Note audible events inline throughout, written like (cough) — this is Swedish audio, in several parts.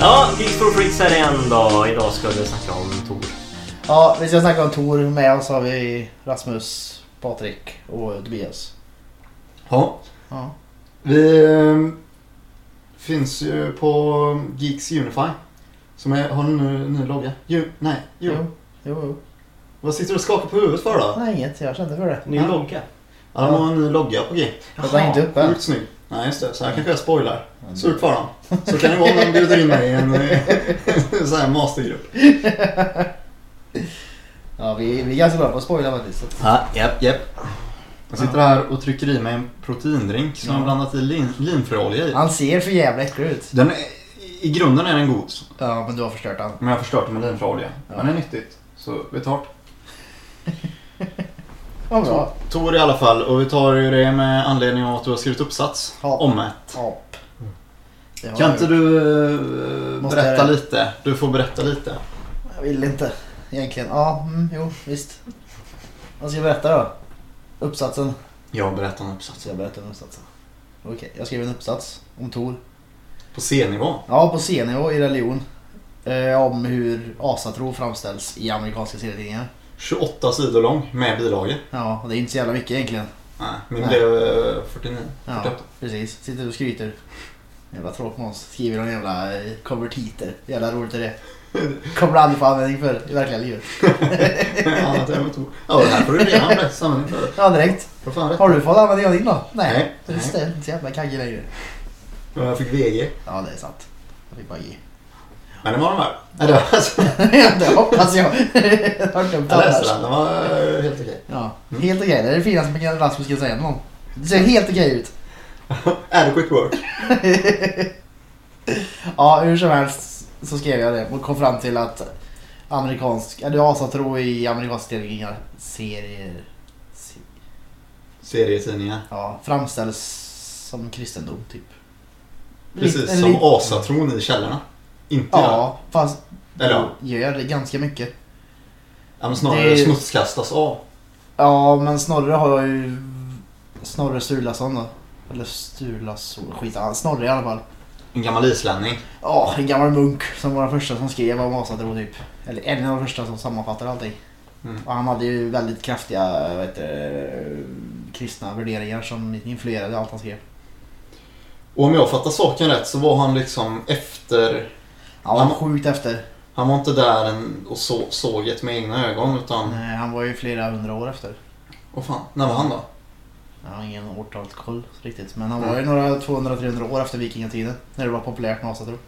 Ja, Geeks for Freaks här igen då. Idag ska vi snacka om Tor. Ja, vi ska snacka om Tor. Med oss har vi Rasmus, Patrik och Tobias. Ja, Ja. vi eh, finns ju på Geeks Unify. Som är, har en ny, logga. Ju, nej, jo. Jo. Jo, jo. Vad sitter du och skakar på huvudet för då? Nej, inget. Jag kände för det. Ny ja. logga. Ja, de har en ny logga på G. Den är inte uppe. Sjukt snygg. Nej, just det. Så här kanske jag spoilar. Surt för dem. Så kan det vara om de bjuder in mig i en (laughs) sån här mastergrupp. (laughs) Ja, vi, vi är ganska bra på att spoila faktiskt. Ja, japp, japp. Jag sitter här och trycker i mig en proteindrink som Ja. jag har blandat i lin, linfröolja i. Han ser för jävla äcklig ut. Den är, I grunden är den god. Ja, men du har förstört han. Men jag har förstört den med linfröolja. Ja. Det är nyttigt. Så vi tar (laughs) Bra. Tor i alla fall. Och vi tar ju det med anledning av att du har skrivit uppsats Ja. om ett. Ja. Kan inte du eh, Måste berätta jag lite? Du får berätta lite. Jag vill inte. Egentligen. Ja, mm, jo, visst. Vad ska jag berätta då? Uppsatsen. Jag berättar om uppsatsen. jag berättar om uppsatsen. Okej, jag skrev en uppsats om Tor. På C-nivå. Ja, på C-nivå i religion. Eh, om hur asatro framställs i amerikanska serietidningar. 28 sidor lång med bilagor. Ja, och det är inte så jävla mycket egentligen. Nej, min Nej. blev eh, 49. Ja, 48. precis. Sitter och skryter. Jävla tråkmåns. Skriver någon jävla eh, konvertiter. Jävla roligt är det. Kommer aldrig få användning för i verkliga livet. (laughs) Annat än. Ja, det här får du redan användning för. Ja, direkt. Har du fått användning av din då? Nej. Nej. Det. Inte så jävla kaggig längre. Jag fick VG. Ja, det är sant. Jag fick bara ge. Men det var de här. Eller (laughs) alltså, det hoppas jag. jag läste den. Den var eh, helt okej. Ja, helt okej. Det är det finaste man kan Rasmus kan säga någon. Det ser helt okej ut. (laughs) Adequate work. (laughs) Ja, hur som helst så skrev jag det och kom fram till att amerikansk, eller asatro i amerikanska tidningar, serier, se, Serietidningar. ja, framställs som kristendom typ. Precis Lite- som asatron i källorna. Inte jag. Ja, fast Eller ja. gör det ganska mycket. ja men snarare Det- smutskastas av. Ja, men Snorre har ju Snorre Sturlason då. Eller Sturlason, skit ja, Snorre i alla fall. En gammal islänning. Ja, en gammal munk som var den första som skrev om asatro typ. Eller en av de första som sammanfattar allting. Mm. Och han hade ju väldigt kraftiga heter det, kristna värderingar som influerade allt han skrev. Och om jag fattar saken rätt så var han liksom efter... Han Han- var sjukt efter. Han var inte där och så, såg det med egna ögon utan... Nej, han var ju flera hundra år efter. Vad fan, när var han då? Jag har ingen årtalskoll riktigt. Men han var ju några 200-300 år efter vikingatiden. När det var populärt med asatro.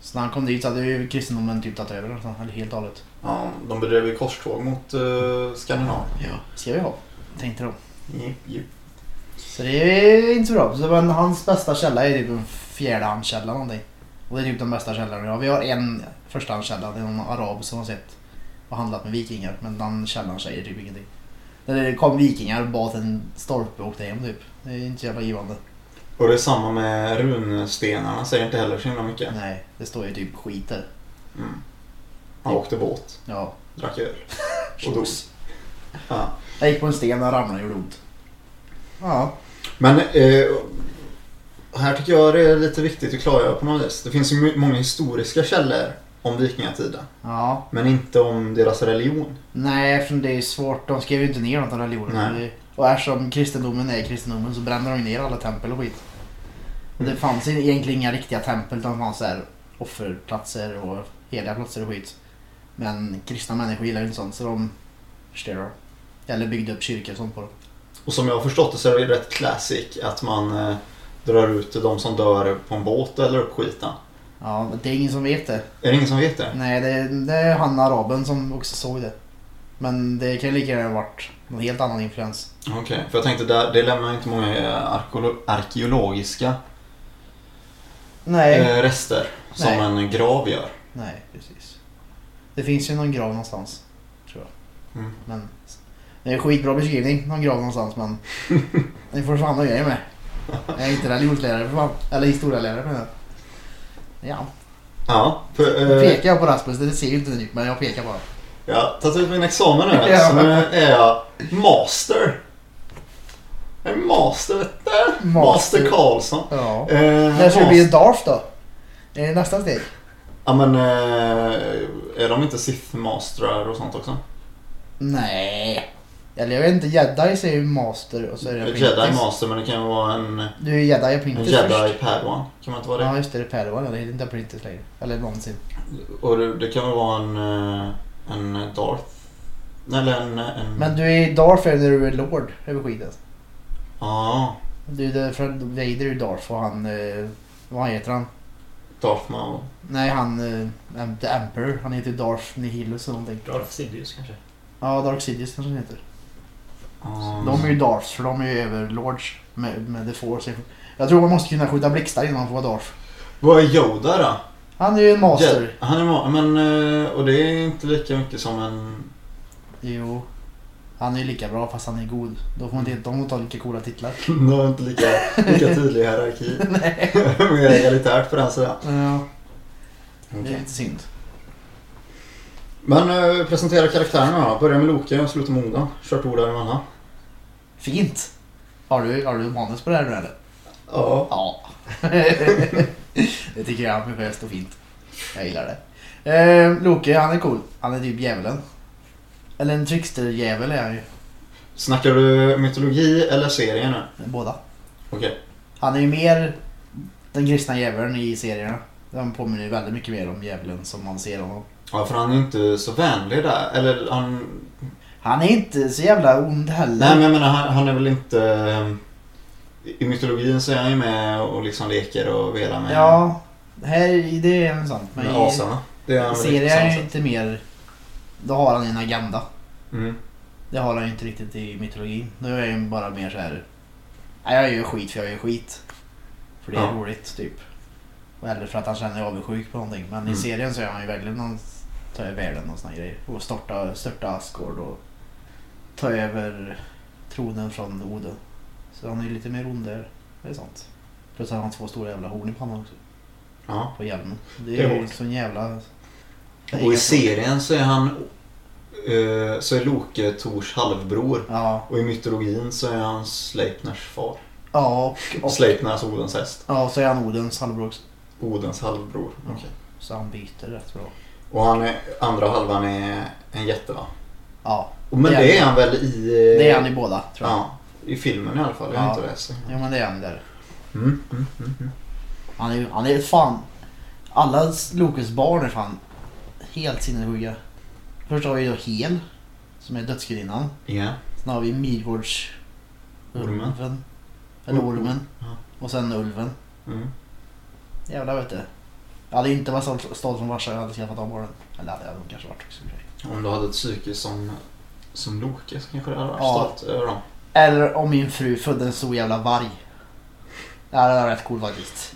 Så när han kom dit så hade ju kristendomen typ tagit över nästan. Eller helt och hållet. Ja, de bedrev ju korståg mot uh, Skandinavien. Ja. Ska vi ha. Tänkte de. Jipp, jipp. Så det är inte så bra. Så men hans bästa källa är typ en fjärdehandskälla någonting. Och det är typ den bästa källan vi har. Vi har en förstahandskälla. Det är någon arab som har sett och handlat med vikingar. Men den källan säger typ ingenting. När det kom vikingar och bad en stolpe och åkte hem typ. Det är inte så jävla givande. Och det är samma med runstenarna, säger inte heller så himla mycket. Nej, det står ju typ skit där. Mm. Han åkte båt, Ja. drack öl (laughs) och dog. Ja. Jag gick på en sten och ramlade och gjorde ont. Ja. Men eh, här tycker jag det är lite viktigt att klargöra på något vis. Det finns ju många historiska källor om vikingatiden. Ja. Men inte om deras religion. Nej, eftersom det är svårt. De skrev ju inte ner något av religionen. Nej. Och eftersom kristendomen är kristendomen så brände de ner alla tempel och skit. Och det Mm. fanns egentligen inga riktiga tempel det fanns här offerplatser och heliga platser och skit. Men kristna människor gillar ju inte sånt så de förstörde det. Eller byggde upp kyrkor och sånt på dem. Och som jag har förstått det så är det rätt classic att man eh, drar ut de som dör på en båt eller upp skiten. Ja, men det är ingen som vet det. Är det ingen som vet det? Nej, det, det är han araben som också såg det. Men det kan lika gärna ha varit någon helt annan influens. Okej, för jag tänkte där, det lämnar inte många eh, arkeolo- arkeologiska Nej. eh, rester som Nej. en grav gör. Nej, precis. Det finns ju någon grav någonstans. Tror jag. Mm. Men det är en skitbra beskrivning. Någon grav någonstans men (laughs) ni får fan nöja er med. Jag är inte religionslärare för fan. Eller historielärare menar jag. Ja. Ja, för, eh, pekar jag på Rasmus. Det ser ju inte ni men jag pekar bara. jag har tagit ut min examen nu Ja. så nu är jag master. Jag är master vet du. Master. Master Karlsson. Ja. Eh, När ska du bli en Darth då? Är det nästa steg? Ja men eh, är de inte Sith-mastrar och sånt också? Nej. Eller jag vet inte, jedi säger ju master och så är det Jedi master men det kan ju vara en, en Du är jedi och apprentice jedi först. padawan. Kan man inte vara det? Ja just det, det är padawan. ja, Det heter inte apprentice längre. Eller någonsin. Och det, det kan väl vara en, eh, en Darth? Eller en... en Men du är Darth när du är Lord över skiten. Ja, Du är där från Vader är ju Darth och han... Eh, vad heter han? Darth Maul. Nej han... Eh, The Emperor. Han heter Darth Nihilus eller någonting. Darth Sidious kanske? Ja, Dark Sidious kanske han heter. Ja. De är ju Darths för de är ju överlords med, med The Force. Jag tror man måste kunna skjuta blixtar innan man får vara Darth. Vad är Yoda då? Han är ju en master. Jed- Han är ma- men eh, och det är inte lika mycket som en... Jo. Han är ju lika bra fast han är god. Då får man inte, de får inte ha lika coola titlar. (laughs) De har inte lika, lika tydlig hierarki. (laughs) Nej. (laughs) Mer egalitärt på den sidan. Ja, det är lite synd. Men eh, presentera karaktärerna då. Börja med Loke och sluta med Oda. Kör på Oda Manna. Fint. Har du, har du manus på det här nu eller? Ja. Ja. (laughs) det tycker jag är ambitiöst och fint. Jag gillar det. Eh, Loke, han är cool. Han är typ djävulen. Eller en trickster-djävul är han ju. Snackar du mytologi eller serien nu? Båda. Okej. Han är ju mer den kristna djävulen i serierna. De påminner ju väldigt mycket mer om djävulen som man ser honom. Ja, för han är inte så vänlig där. Eller han... Han är inte så jävla ond heller. Nej, men jag menar han, han är väl inte... eh, I mytologin så är han ju med och liksom leker och velar med, Ja, här, det är sant. Men med i asarna. Det är han väl serien är ju inte mer... Då har han en agenda. Mm. Det har han ju inte riktigt i mytologin. Nu är ju bara mer så här. Nej, jag gör skit för jag gör skit. För det är Ja. roligt typ. Eller för att han känner avundsjuk på någonting. Men Mm. i serien så är han ju verkligen någon ta över världen och såna grejer. Och störta, störta Asgård och ta över tronen från Oden. Så han är ju lite mer ond där. Det är sant. Plus att han har två stora jävla horn i pannan också. Ja. På hjälmen. Det Det är är ju hårt. sån jävla... Och i serien så är han... eh, så är Loke Tors halvbror. Ja, Och i mytologin så är han Sleipners far. ja och, och Sleipner, alltså Odens häst. ja, så är han Odens halvbror också. Odens halvbror. Okej. Så han byter rätt bra. Och han är, andra halvan är en jätte va? Ja, men Det det är är han väl i... det är han i båda tror jag. Ja, i filmen i alla fall. Jag har Ja. inte läst det. Jo men det är han där. Mm, mm, mm, mm. Han är, han är fan... Alla Lokes barn är fan helt sinnessjuka. Först har vi då Hel, som är dödsgudinnan. Ja. Sen har vi Midgårds... Ormen. Eller Ormen. Ja. Och sen Ulven. Mm. Jävlar vet du. Jag hade inte varit stolt, som farsa jag hade skaffat de barnen. Eller hade jag kanske varit också. i. Om du hade ett psyke som, som Loke så kanske du hade varit Ja. stolt över dem. Eller om min fru födde en stor jävla varg. Ja, det var rätt coolt faktiskt.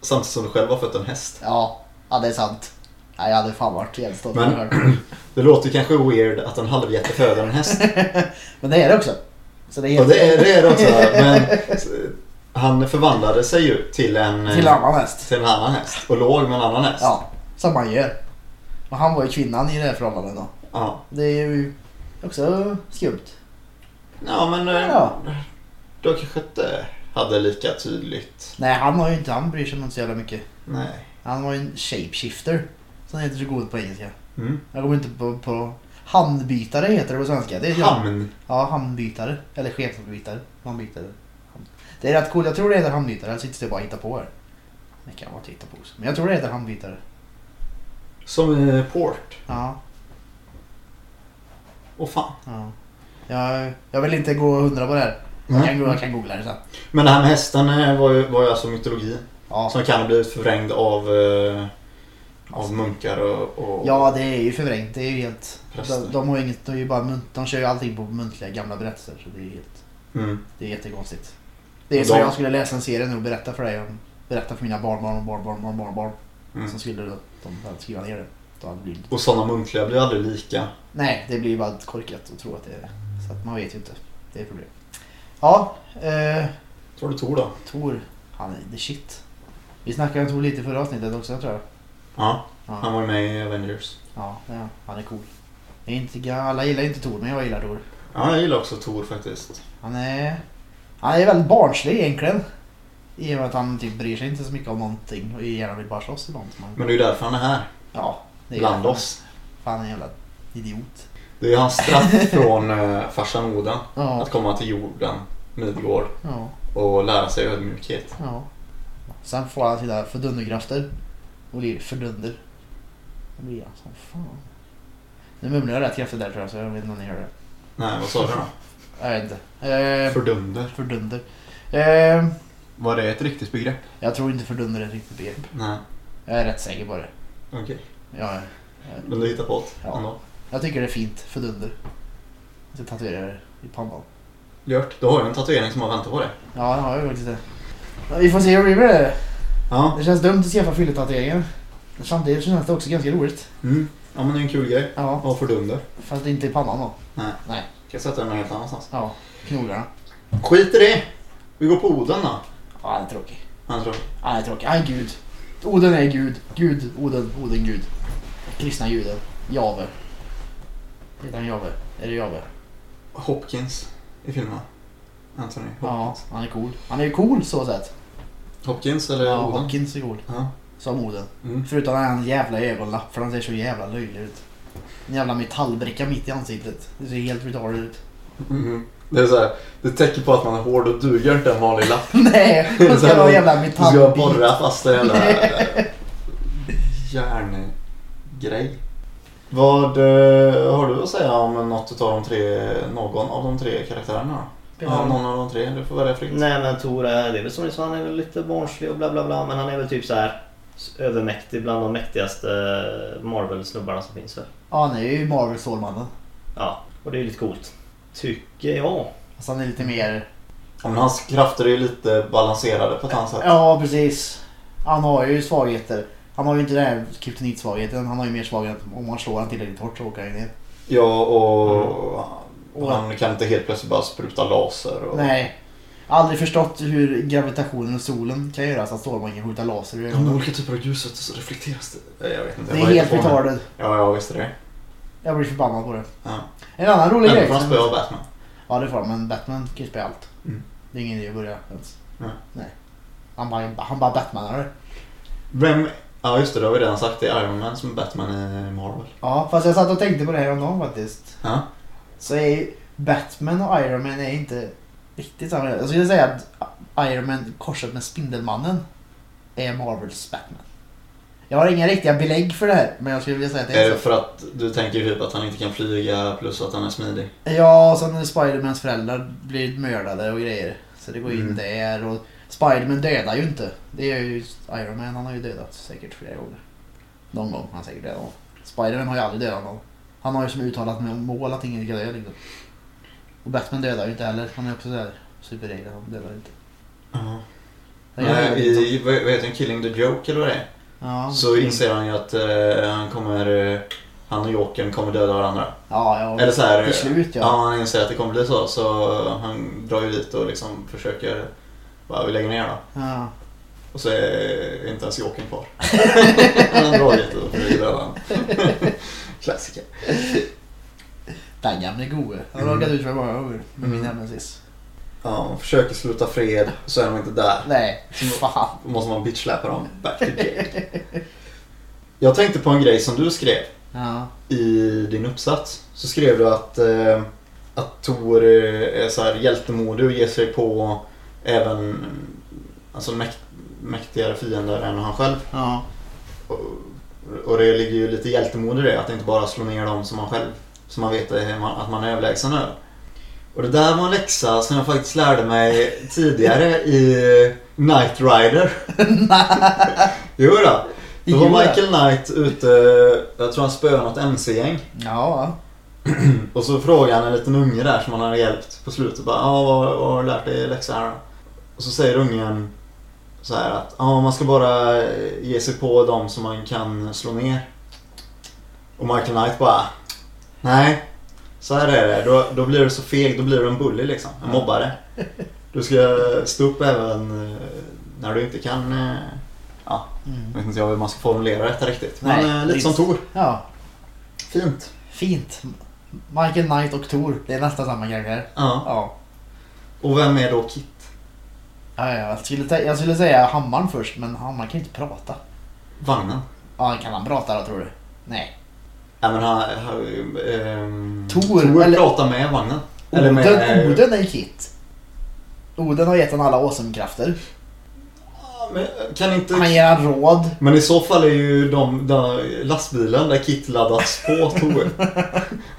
Samtidigt som du själv har fött en häst. Ja, ja det är sant. Nej, jag hade fan varit jävligt stolt. Men- det. (clears throat) Det låter kanske weird att en halvjätte föder en häst. (laughs) Men det är det också. Så det är helt... det är det, är det också. (laughs) Men han förvandlade sig ju till en, Till en annan häst. till en annan häst. Och låg med en annan häst. Ja, som man gör. Och han var ju kvinnan i det här förhållandet då. Ja, Det är ju också skumt. ja men eh, Ja. då kanske inte hade lika tydligt. Nej, han har ju inte, han bryr sig inte så jävla mycket. Nej. Han var ju en shapeshifter. Som heter så god på engelska. Mm. Jag kommer inte på, på handbytare heter det på svenska. Det är Hamn. Ja, hamnbytare. Eller skepnadsbytare. Hamnbytare. Det är rätt coolt. Jag tror det heter hamnbytare. Jag sitter bara och hittar på här. Det kan vara att hitta på också. Men jag tror det heter hamnbytare. Som eh, port. Ja. Och fan. ja. Jag, jag vill inte gå hundra på det här. Jag kan, jag kan googla det sen. Men det här med hästen eh, var ju, var ju alltså mytologi. Ja. Som kan ha blivit förvrängd av, eh, av munkar och, och ja, det är ju förvrängt. Det är ju helt... De, de har ju inget... De, är ju bara, munt- de kör ju allting på muntliga gamla berättelser. Så det är helt... Mm. Det är jättekonstigt. Det är Och som de- jag skulle läsa en serie nu och berätta för dig om... Berätta för mina barnbarn och barnbarn och barnbarn. Mm. Så skulle de, behöva skriva ner det. Det blivit Och sådana muntliga blir aldrig lika. Nej, det blir bara korkat att tro att det är Så att man vet ju inte. Det är problem. Ja, eh, Tror du Tor då? Tor. Han är the shit. Vi snackade om Tor lite förra avsnittet också tror jag. Ja, han Ja, var ju med i Avengers. ja, det han. han är cool. Jag är inte, alla gillar inte Tor, men jag gillar Tor. Ja, jag gillar också Tor faktiskt. Han är, han är väldigt barnslig egentligen. I och med att han typ bryr sig inte så mycket om någonting och gärna vill bara slåss ibland. Så man- Men det är ju därför han är här. Ja, är Bland oss. Fan en jävla idiot. Det är ju hans straff (laughs) från eh, farsan Oden. Ja, Att komma till jorden, Midgård, ja, och lära sig ödmjukhet. ja. Sen får han sina fördunderkrafter. Och blir fördunder. Då blir han som fan. Nu mumlar jag rätt kraftigt där tror jag så jag vet inte om ni hör det. Nej, vad sa du då? (laughs) Jag vet inte. Eh, Fördunder. fördunder. Eh, Var det ett riktigt begrepp? jag tror inte fördunder är ett riktigt begrepp. Nej, Jag är rätt säker på det. okej. Jag, Men du hittar på det Ja. ändå. jag tycker det är fint. Fördunder. Jag ska tatuera det i pannan. Gjort. Du har ju en tatuering som har väntat på dig. Ja, jag har ju faktiskt det. Vi får se hur det blir med det. Ja. Det känns dumt att skaffa fylletatueringar. Men Samtidigt känns det också ganska roligt. Mm. Ja men det är en kul grej. Ja, Och fördunder. fast inte i pannan då. Nej. Nej. Kan sätta den någon helt annanstans. Ja, knogarna. Skit i det. Vi går på Oden då. Ja, han är tråkig. Han tror. Han är tråkig. Han är gud. Oden är gud. Gud, Oden, Oden gud. Kristna guden. Jave. Heter han Jave? Är det Jave? Hopkins i filmen. Anthony Ja, Hopkins. han är cool. Han är ju cool så sett. Hopkins eller Ja, Oden? Hopkins är cool. Ja. Som Oden. Mm. Förutom den jävla ögonlapp för han ser så jävla löjlig ut. En jävla metallbricka mitt i ansiktet. Det ser helt retarded ut. Mhm. Det är så här, det täcker på att man är hård och duger inte en vanlig lapp. (laughs) Nej, (laughs) man ska ha en jävla Du ska metallbit. borra fast en jävla järngrej. Vad eh, har du att säga om något av de tre, någon av de tre karaktärerna? Ja, någon av de tre. Du får välja fritt. Nej men Tor är, det är väl som ni sa, han är väl lite barnslig och bla bla bla. Men han är väl typ så här övermäktig bland de mäktigaste Marvel-snubbarna som finns väl. Ja, han är ju Marvel Stålmannen. Ja, och det är lite coolt. Tycker jag. Fast han är lite mer... Ja, men hans krafter är ju lite balanserade på ett annat sätt. Ja, precis. Han har ju svagheter. Han har ju inte den här kryptonitsvagheten. Han har ju mer svaghet om man slår han tillräckligt hårt så åker han ner. Ja, och Och- han kan inte helt plötsligt bara spruta laser. Och... Nej. Aldrig förstått hur gravitationen och solen kan göra så att Stålmannen kan skjuta laser i Ja, ögonen. men olika typer av ljuset så reflekteras det. Jag vet inte. Det är helt retarded. Ja, jag visste det. Jag blir förbannad på det. Ja. En annan rolig grej. får som- spöa Batman. Ja det får han, men Batman kan ju spela allt. Mm. Det är ingen idé att börja ens. Nej. Nej. Han bara, han bara Batmanare. Vem... Ja, just det. Det har vi redan sagt. Det är Iron Man som är Batman i Marvel. Ja, fast jag satt och tänkte på det här om dagen faktiskt. Ja. Så är Batman och Iron Man är inte riktigt samma. Jag skulle säga att Iron Man korsat med Spindelmannen är Marvels Batman. Jag har inga riktiga belägg för det här, men jag skulle vilja säga att det Är är det så. för att du tänker typ att han inte kan flyga plus att han är smidig? Ja, och sen när Spidermans föräldrar blir mördade och grejer. Så det går in Mm. där och Spiderman dödar ju inte. Det gör ju Iron Man, han har ju dödat säkert flera gånger. Någon gång har han säkert dödat någon. Spiderman har ju aldrig dödat någon. Han har ju som uttalat med mål att ingen ska dö liksom. Och Batman dödar ju inte heller. Han är också sådär superregler, han dödar inte. Gör han inte. I, vad vad heter den? Killing the Joke eller vad det är? Ja, Så inser han ju att eh, han kommer... eh, han och Jokern kommer döda varandra. Ja, ja. Eller så här, Till slut ja. Ja, han inser att det kommer bli så. Så han drar ju dit och liksom försöker... Bara, vi lägger ner då. ja. Och så är inte ens Jokern kvar. (laughs) han har dragit och försöker döda honom. (laughs) Klassiker. Den gamle gode. Han har råkat ut för många gånger med min Mm. nemesis. Ja, man försöker sluta fred så är de inte där. Nej, fan. Då måste man bitchsläpa dem back to jail. Jag tänkte på en grej som du skrev Ja. i din uppsats. Så skrev du att, eh, att Tor är så här hjältemodig och ger sig på även alltså mäkt, mäktigare fiender än han själv. Ja. Och, och det ligger ju lite hjältemod i det, att inte bara slå ner dem som man själv, som man vet är att man är överlägsen över. Och det där var en läxa som jag faktiskt lärde mig tidigare i Knight Rider. (laughs) jo då. Då var. Michael Knight ute, jag tror han spöade något MC-gäng. Ja. (clears throat) Och så frågade han en liten unge där som han hade hjälpt på slutet. Bara, ah, vad, vad har du lärt dig i läxa här då? Och så säger ungen så här att ah, man ska bara ge sig på dem som man kan slå ner. Och Michael Knight bara Nej, så här är det. Då, då blir du så feg, då blir du en bully liksom. En mobbare. Du ska stå upp även eh, när du inte kan... eh, Ja, jag Mm. vet inte jag hur man ska formulera detta riktigt. Nej, Men eh, lite som Tor. Ja. Fint. Fint. Michael Knight och Thor. Det är nästan samma karaktär. Ja. Ja. Och vem är då Kit? Ja, Ja, ja, jag, skulle jag skulle säga hammaren först, men hammaren kan ju inte prata. Vagnen. Ja, kan han prata då tror du? Nej. Ja men han... han ehm, Tor, Tor eller- pratar med vagnen. Oden, med... Oden är Kit. Oden har gett honom alla men kan inte... Han ger han råd. Men i så fall är ju de, de lastbilen där Kit laddats på Tor.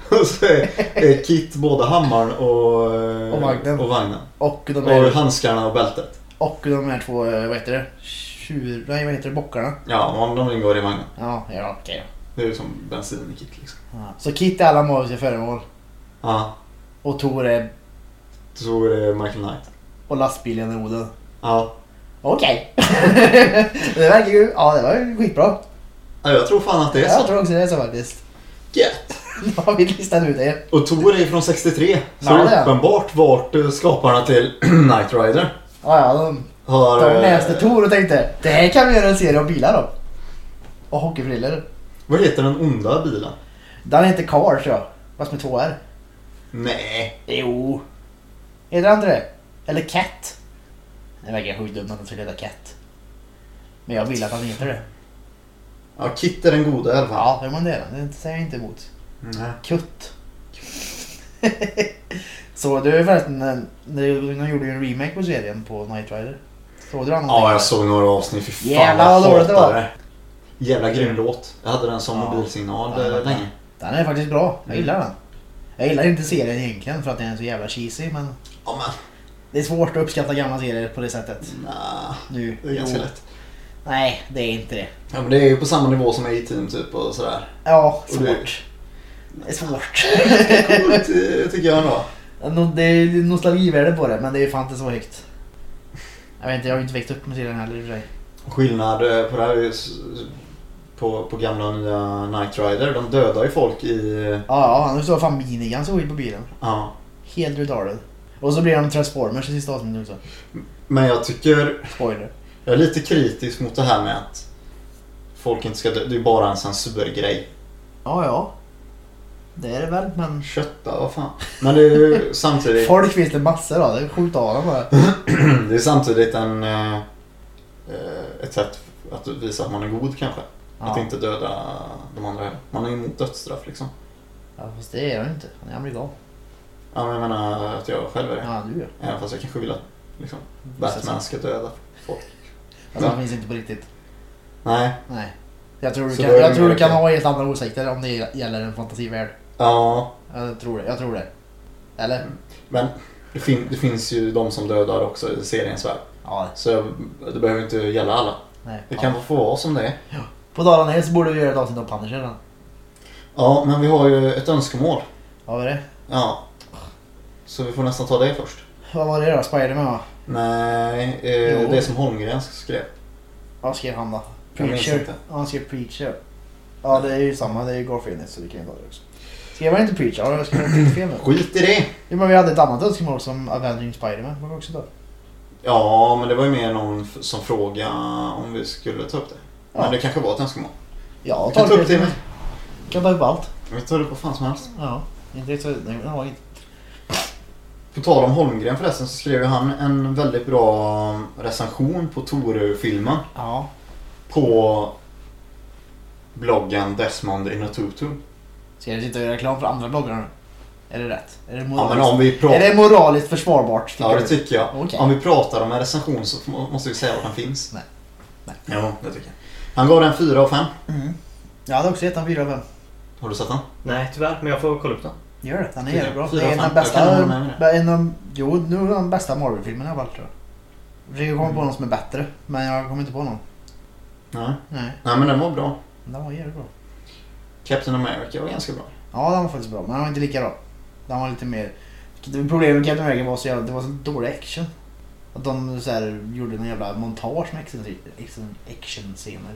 (laughs) och så är, är Kit både hammaren och, eh, Och vagnen. och vagnen. Och de, Och är, handskarna och bältet. och de här två, eh, vad heter det? Tjur... Nej, vad heter det? Bockarna? Ja, om de ingår i vagnen. Ja, ja okej då. Det är ju som bensin i Kit liksom. Ja. Så Kit är alla magiska föremål. Ja, Och Tor är... så är det Michael Knight. Och lastbilen är Oden. Ja. Okej. (laughs) det verkar ju... Ja, det var ju skitbra. ja, jag tror fan att det är Jag så. tror också det är så faktiskt. Gött! (laughs) Då har vi listat ut det. Och Tor är ju från 63. Så Ja, det det är är. uppenbart vart eh, skaparna till (clears throat) Knight Rider Ja, ja, de, har... de eh, läste Tor och tänkte det här kan vi göra en serie om bilar då. Och hockeyfrillor. Vad heter den onda bilen? Den heter Car tror jag. Fast med två R. Nej. Jo. Heter han inte det? Eller Cat? Det verkar sjukt dumt att den skulle heta Cat. Men jag vill att han heter det. Ja, Kit är den goda i alla fall. Ja, det men det är den. Det säger jag inte emot. Nej. Kutt. (laughs) Så du förresten, eh, de gjorde ju en remake på serien på Night Rider. Såg du den? Ja, jag såg några avsnitt. Fy fan, Jävlar vad dåligt det var. Jävla grym låt. Jag hade den som Ja. mobilsignal Ja, eh, länge. Den är faktiskt bra. Jag gillar Mm. den. Jag gillar inte serien egentligen för att den är så jävla cheesy men Ja, men. det är svårt att uppskatta gamla serier på det sättet. Nah, Nu. det är ganska Jo. lätt. Nej, det är inte det. Ja, men det är ju på samma nivå som A-Team typ och sådär. Ja, Och det- svårt. Det är svårt. (laughs) Coolt eh, tycker jag ändå. Det är nostalgivärde på det men det är fan inte så högt. Jag vet inte, jag har ju inte växt upp med serien heller i och för sig. Skillnad eh, på det här är ju på, på gamla och nya Knight Rider. De dödar ju folk i... Ja, ja, nu står fan minigun så ut på bilen. Ja. Helt retarded. Och så blir de Transformers i sista avsnittet också. Men jag tycker... Spoiler. Jag är lite kritisk mot det här med att folk inte ska dö. Det är bara en censurgrej. Ja, ja. Det är det väl, men... Kötta, vad fan. Men det är ju (laughs) samtidigt... Folk finns det massor av. Det är skjut av dem bara. (clears throat) Det är samtidigt en, eh, eh, ett sätt att visa att man är god kanske. Att Ja. inte döda de andra heller. Man är emot dödsstraff liksom. ja, fast det är ju inte. Han är amerikan. Ja, men jag menar att jag själv är det. Ja, du ja. Även fast jag kanske vill att liksom, Batman ska döda folk. Alltså, han finns inte på riktigt. Nej. Nej. Jag tror, du kan, är jag tror du kan ha helt andra åsikter om det gäller en fantasivärld. Ja, Jag tror det. Jag tror det. Eller? men det, fin- det finns ju de som dödar också i seriens värld. Ja. Så jag, det behöver inte gälla alla. Nej. Det Ja. kan få vara som det är. På dalarna ner så borde vi göra ett avsnitt om Punisher då. Ja, men vi har ju ett önskemål. Vad var det? Ja. Så vi får nästan ta det först. Vad var det då? Spiderman va? Nej, eh, Jo. det som Holmgren skrev. Vad skrev han då? Jag minns Preacher. inte. Ja, han skrev Preacher. Ja, det är ju samma. Det är ju Garfield så vi kan ju ta det också. Skrev han inte Preacher? Ja, jag skrev helt fel nu. Skit i det! Jo, men vi hade ett annat önskemål som Avenging Spiderman. Det var vi också ta. Ja, men det var ju mer någon f- som frågade om vi skulle ta upp det. Ja. Men det kanske var ett önskemål. Ja, kan ta upp det. Kan ta upp allt. Vi tar det på fan som helst. Ja. Inte. Nej, ja, inte. På tal om Holmgren förresten så skrev ju han en väldigt bra recension på Tor-filmen. Ja. På bloggen Desmond in a Tutu. Ska jag och göra reklam för andra bloggar nu? Är det rätt? Är det Ja moraliskt, men om vi är pratar... det moraliskt försvarbart? Ja det tycker jag. Okej. Om vi pratar om en recension så må- måste vi säga var den finns. Nej. Nej. Ja, det tycker jag. Han gav den 4 av 5. Mm. Jag hade också gett den 4 av 5. Har du sett den? Nej tyvärr, men jag får kolla upp den. Gör det. Den är Fyra- jävligt bra. fyra Det är en av de. Jag bästa... med En av, jo, nu är den bästa Marvel-filmen i alla fall tror jag. Jag försöker komma på någon som är bättre. Men jag kommer inte på någon. Nej. Nej. Nej men den var bra. Den var jävligt bra. Captain America var ganska bra. Ja, den var faktiskt bra. Men den var inte lika bra. Den var lite mer... Problemet med Captain America var så jävla... Det var så dålig action. Att de så här, gjorde en jävla montage med action- action- action-scener.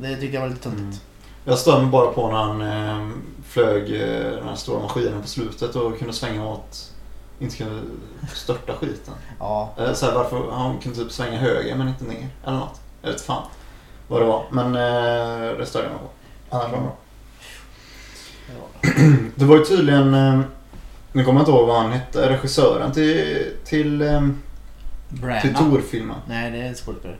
Det tyckte jag var lite töntigt. Mm. Jag stör mig bara på när han eh, flög eh, den här stora maskinen på slutet och kunde svänga åt... Inte kunde störta skiten. (laughs) Ja. Eh, så här, varför, han kunde typ svänga höger men inte ner eller något. Jag vet fan vad det var. Men eh, det störde jag mig på. Annars var det bra. det var det. Det var ju tydligen, eh, nu kommer jag inte ihåg vad han hette, regissören till, till eh, Branagh. Till Tor-filmen. Nej, det är skådespelare.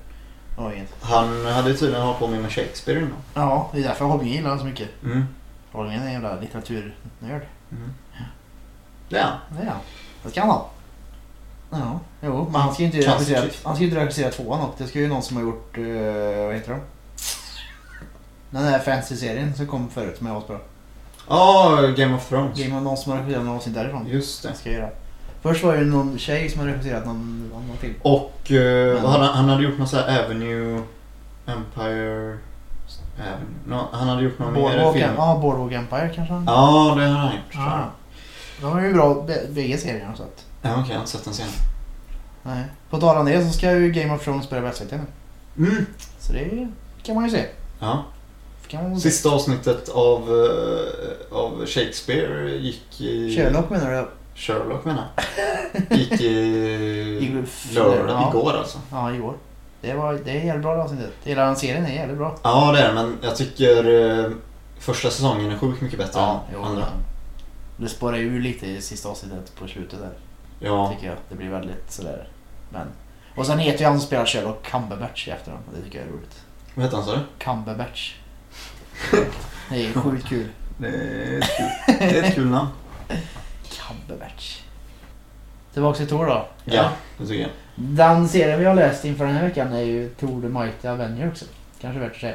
Det var inget. Han hade tydligen hållit på med med Shakespeare innan. Ja, det är därför Holmgren gillar honom så mycket. Mm. Holmgren är en jävla litteraturnörd. Mm. Ja. Det är han. Det ska han ha. Ja, jo, men han ska ju inte regissera, Chief. han ska ju inte regissera tvåan och det ska ju någon som har gjort, uh, vad heter de? Den där fantasy-serien som kom förut som är asbra. Ja, Game of Thrones. Game of någon som har regisserat något avsnitt därifrån. Just det. Det ska jag göra. Först var det någon tjej som har regisserat någon annan film. Och eh, Men- hade, han- han hade gjort någon sån här Avenue Empire Avenue. Nå, han hade gjort någon mer Boardwalk, film. ja, Boardwalk Empire kanske han? Ja, det har han gjort. tror jag. Ja. De är ju bra bä- bägge serierna så att. Ja, okej, jag har inte sett den sen. Nej. På tal om det så ska ju Game of Thrones börja på SVT nu. Mm. Så det kan man ju se. Ja. Kan man se. Sista avsnittet av, eh, av Shakespeare gick i... Sherlock menar du? Sherlock menar jag. (laughs) Gick i I- lördag, ja. igår alltså. Ja, igår. Det, var, det är jävligt bra det avsnittet. Hela den serien är jävligt bra. Ja, det är men jag tycker eh, första säsongen är sjukt mycket bättre än jo, andra. men Det spårar ur lite i sista avsnittet på slutet där. Ja, Tycker jag. Det blir väldigt sådär. Men. Och sen heter ju han som spelar Sherlock Cumberbatch i efterhand. Det tycker jag är roligt. vad heter han sa du? Cumberbatch. Det är sjukt kul. (laughs) Det är ett kul, det är ett kul namn. (laughs) Cumberbatch. Tillbaks till Tor då. Ja, det tycker jag. Den serien vi har läst inför den här veckan är ju Tor the Mighty Avenger också. Kanske värt att säga.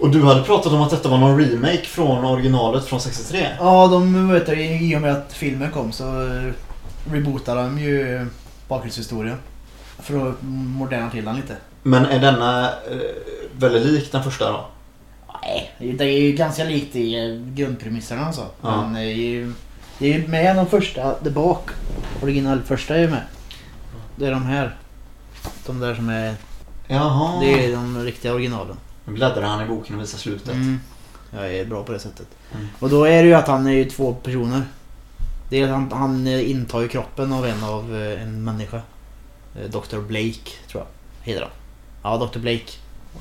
Och du hade pratat om att detta var någon remake från originalet från 63. Ja, de vet du, i och med att filmen kom så eh, rebootade de ju bakgrundshistorien. För att moderna till den lite. Men är denna eh, väldigt lik den första då? Nej, det är ju ganska likt i eh, grundpremisserna alltså. Ja. Men det är ju, med de första där bak. Original första är ju med. Det är de här. De där som är... Jaha. Det är de riktiga originalen. Nu bläddrar han i boken och visar slutet. Mm. Jag är bra på det sättet. Mm. Och då är det ju att han är ju två personer. Det är han, han intar ju kroppen av en av eh, en människa. Eh, Dr Blake tror jag heter han. Ja, Dr Blake.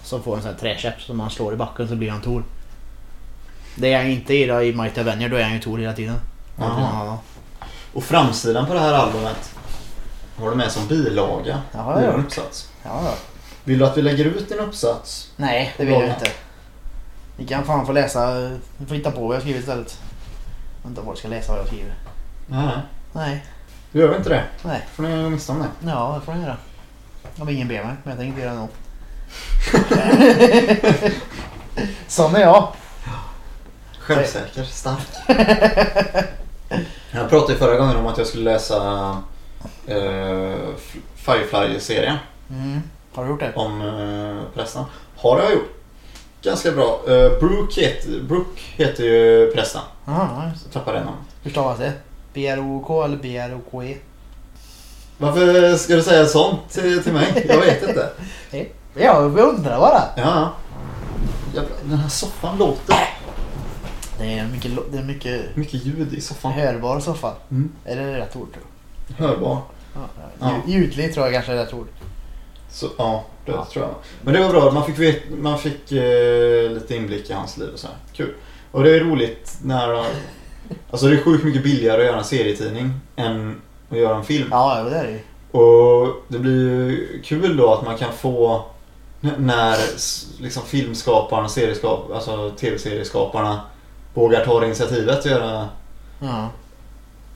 Som får en sån här träkäpp som han slår i backen så blir han Tor. Det är han inte i, i Mighty Avenger, då är han ju Tor hela tiden. Jaha. Ja, Och framsidan på det här albumet har du med som bilaga. Ja, i en uppsats. ja, ja. Vill du att vi lägger ut din uppsats? Nej, det vill jag inte. Ni kan fan få läsa, ni får hitta på vad jag skrivit istället. Vänta vad jag ska läsa vad jag skriver. Nej, Nej, du gör inte det. nej. får ni gå miste om det. Ja, det får ni göra. Om ingen ber mig, men jag tänker inte göra något. (laughs) Sån är jag. Självsäker, stark. (laughs) jag pratade ju förra gången om att jag skulle läsa eh, Firefly-serien Mm. Har du gjort det? om eh, prästen. Har jag gjort. Ganska bra. Eh, Brooke, heter, Brooke heter ju prästen. Jaha, tappade det namnet. Hur stavas det? B-R-O-K eller B-R-O-K-E? Varför ska du säga sånt till, till mig? Jag vet inte. (laughs) Ja, jag undrar bara. Ja, Den här soffan låter. Det är mycket, det är mycket Mycket ljud i soffan. hörbar soffa. Mm. Är det rätt ord tror jag? Hörbar. Ja, Ja. ja. Ljudlig tror jag kanske är rätt ord. Så, ja, det Ja. tror jag. Men det var bra. Man fick, vet, man fick eh, lite inblick i hans liv och så här. Kul. Och det är roligt när... (laughs) Alltså det är sjukt mycket billigare att göra en serietidning än att göra en film. Ja, det är det ju. Och det blir ju kul då att man kan få n- när s- liksom filmskaparna, serieskap, alltså tv-serieskaparna vågar ta det initiativet att göra Ja.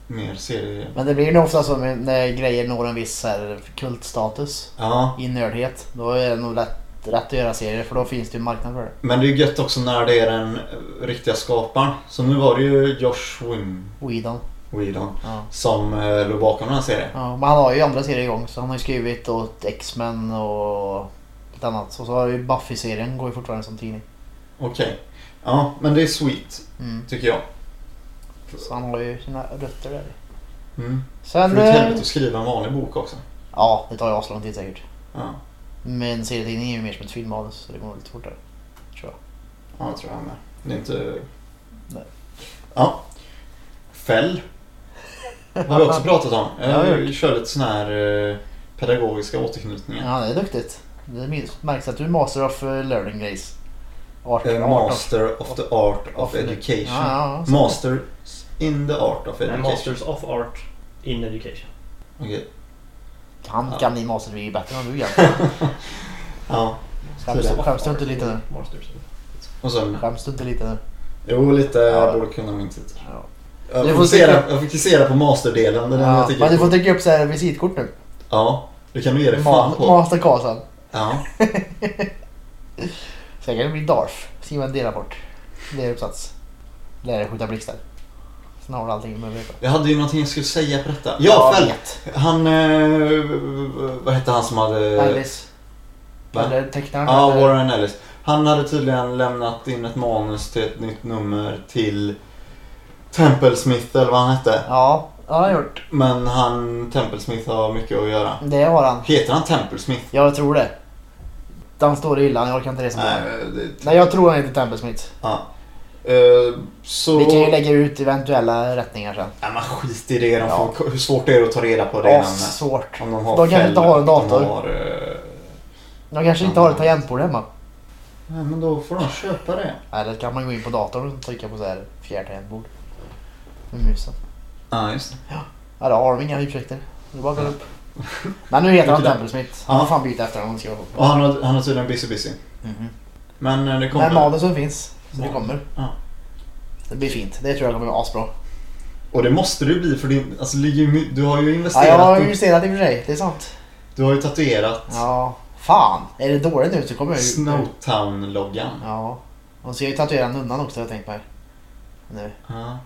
mer serier. Men det blir ju nog ofta så när grejer når en viss här, kultstatus Ja, i nördhet. Då är det nog lätt, rätt att göra serier för då finns det ju en marknad för det. men det är ju gött också när det är den riktiga skaparen. Så nu var det ju Josh Win, Whedon. Whedon Ja. som eh, låg bakom den här serien. Ja, men han har ju andra serier igång så han har ju skrivit åt X-Men och lite annat. Och så har ju Buffy-serien går ju fortfarande som tidning. Okej. Ja, men det är sweet Mm. tycker jag. Så han har ju sina rötter där. Mm. Sen... För ett eh, helvete att skriva en vanlig bok också. Ja, det tar ju aslång tid säkert. Ja, Men serietidning är ju mer som ett filmmanus så det går lite fortare. Tror jag. ja det tror jag med. Det är inte... Nej. Ja. Fäll. Har vi också pratat om. (laughs) Ja, jag Jag kör lite sådana här eh, pedagogiska återknytningar. Ja, det är duktigt. Det märks att du är master of eh, learning Grace. Art, Eh, art of- Master of the Art of of- Education. Ja, ja, så. Master in the Art of Nej, Education. Masters of Art in Education. Okej. Han Ja. kan i Master V bättre än du egentligen. (laughs) Ja. Skäms, du inte lite nu? Och sen, Skäms du inte lite nu? jo lite Ja. borde kunna min titel. Ja. Jag Du får fokuserar, jag fokuserar på masterdelen. Är den Ja, jag tycker men är du får trycka upp så här visitkort nu. Ja, det kan du ge dig Ma- fan på. Master Karlsson. Ja. (laughs) Sen kan det bli Darth. Skriva en delrapport. Leruppsats. Lär dig skjuta blixtar. Sen har du allting med veta. Jag hade ju någonting jag skulle säga på detta. Ja, Fält! vet. Han, eh, vad hette han som hade... Va? Eller tecknaren. Ja, eller- Warren Ellis. Han hade tydligen lämnat in ett manus till ett nytt nummer till Temple Smith eller vad han hette. Ja, det har han gjort. Men han, Temple Smith har mycket att göra. Det har han. Heter han Temple Smith? Jag tror det. Den står i hyllan, jag orkar inte resa på Nej, det, Nej, jag tror han heter Temple Smith. ja. Eh, så... Vi kan ju lägga ut eventuella rättningar sen. Nej men skit i det. De Ja. får, hur svårt det är att ta reda på det Ja, svårt. Om de har De kanske inte har en dator. De har, eh, De kanske inte har ett tangentbord hemma. Nej men då får de köpa det. Eller kan man gå in på datorn och trycka på så här fjärde tangentbord. Med musen. Ja just det. Ja, då har de inga ursäkter. Det är bara att gå upp. (laughs) Men nu heter han Temple Smith. Han Ja. får fan byta efter honom. Och han har, han har tydligen busy busy. Mhm. Men eh, det kommer... Men manusen finns. Så det Ja. kommer. Ja. Det blir fint. Det tror jag kommer vara asbra. Och det måste det bli för din, alltså, du har ju Ja, investerat. jag har investerat i och för sig. Det är sant. du har ju tatuerat Ja. Fan. Är det dåligt nu så kommer jag ju... Snowtown-loggan. Ja. Och så jag ju tatuera nunnan också har jag tänkt mig. Nu. Ja.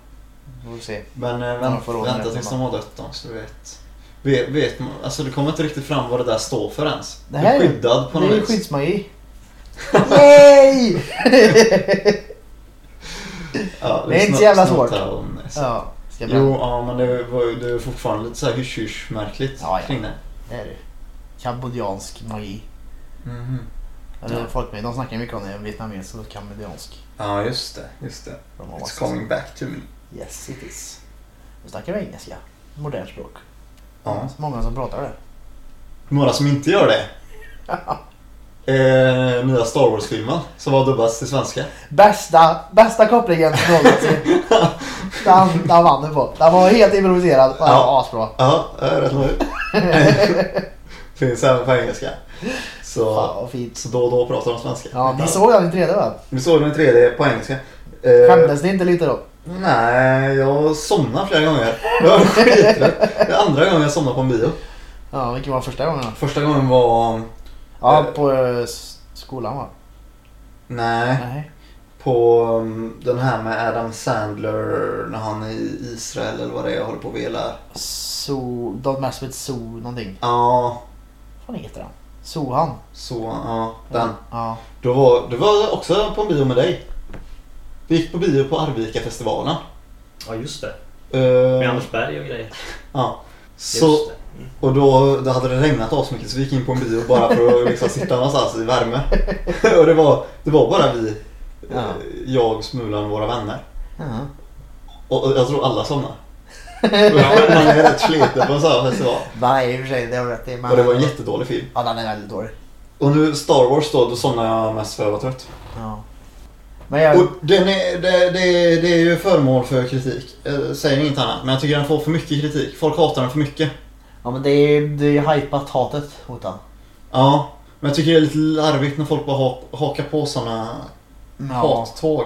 Får vi se. Men eh, Ja, vänt, vänta tills de har dött då, så du vet. Vet, vet man- alltså det kommer inte riktigt fram vad det där står för ens. Det Du är är- skyddad på Det något är ju vis. skyddsmagi. (laughs) Yay! Ja, Det är inte så jävla svårt. Ja. Jo, ja men det var ju det är fortfarande lite så här hysch märkligt Ja, ja. kring det. Det är det. Kambodjansk magi. Mhm. Eller Ja. folk med, de snackar mycket om det. Vietnamesisk och kambodjansk. Ja, just det. Just det. De It's coming back to me. Yes it is. Nu snackar vi engelska. Modernt språk. Ja. Så många som pratar det. Några som inte gör det. (laughs) Eh, nya Star Wars-filmen som var dubbas till svenska. Bästa, bästa kopplingen någonsin. (laughs) Den, den vann du på. Den var helt improviserad. Den Ja. var asbra. Ja, rätt nöjd. (laughs) Finns även på engelska. Så, Fan fint. så då och då pratar de svenska. Ja, ni såg den i 3D va? Vi såg den i 3D på engelska. Eh, Skämdes ni inte lite då? Nej, jag somnade flera gånger. Det var skitlätt. Det är andra gången jag somnade på en bio. Ja, vilken var första gången då? Första gången var... Ja, Eh. på eh, skolan va? Nej, Nej. på um, den här med Adam Sandler när han är i Israel eller vad det är jag håller på och velar. So, Don't mess with So någonting. Ja, Vad fan heter han? Sohan? så ja, den. Ja. Då var, det var också på en bio med dig. Vi gick på bio på Arvika-festivalen. Ja just det. Eh, Med Anders Berg och grejer. Ja. Så, Just det. Mm. och då, då hade det regnat asmycket så vi gick in på en bio bara för att liksom sitta någonstans i värme. (laughs) och det var, det var bara vi, Ja. eh, jag, Smulan och våra vänner. Ja. Och, och jag tror alla somnade. (laughs) Man är rätt sliten på en sån här festival. Nej i och för sig, det har rätt i. Och det var en jättedålig film. Ja, den är väldigt dålig. Och nu Star Wars då, då somnade jag mest för att jag var trött. Ja. Men jag... Och den är, det, det, det är ju föremål för kritik. Jag säger inget annat. Men jag tycker den får för mycket kritik. Folk hatar den för mycket. Ja men det är är hypat hatet mot den. Ja. Men jag tycker det är lite larvigt när folk bara ha, hakar på sådana Ja. hattåg.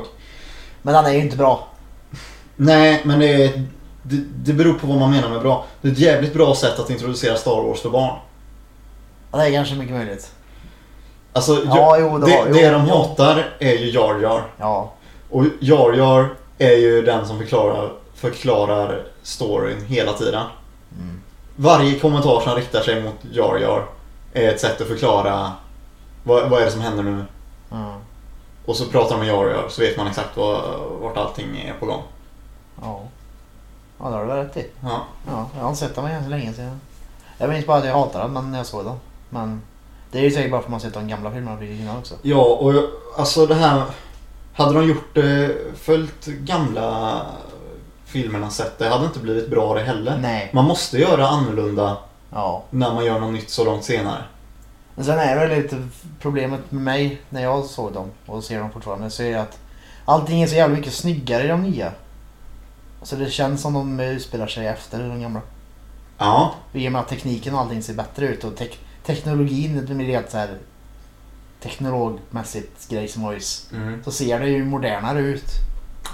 Men den är ju inte bra. Nej, men det, är, det, det beror på vad man menar med bra. Det är ett jävligt bra sätt att introducera Star Wars för barn. Ja, det är kanske mycket möjligt. Alltså, Ja, jo, det det, var- jo, det de jo. hatar är ju Jar Jar. Ja. Och Jar Jar är ju den som förklarar, förklarar storyn hela tiden. Mm. Varje kommentar som riktar sig mot Jar Jar är ett sätt att förklara vad, vad är det som händer nu. Ja. Och så pratar de med Jar Jar så vet man exakt vad, vart allting är på gång. Ja. Ja, det har du väl rätt i. Ja. Ja, jag har inte sett den ganska länge sedan. Jag minns bara att jag hatade den men när jag såg den. Men det är ju säkert bara för att man sett de gamla filmerna innan också. Ja, och jag- alltså det här... Hade de gjort det, följt gamla filmernas sätt, det hade inte blivit bra det heller. Nej. Man måste göra annorlunda Ja. när man gör något nytt så långt senare. Men sen är det väl lite problemet med mig när jag såg dem och ser dem fortfarande så är det att allting är så jävla mycket snyggare i de nya. Så det känns som de utspelar sig efter de gamla. Ja, I och med att tekniken och allting ser bättre ut och tek- teknologin det blir helt så här teknologmässigt grej som voice. mm. Så ser det ju modernare ut.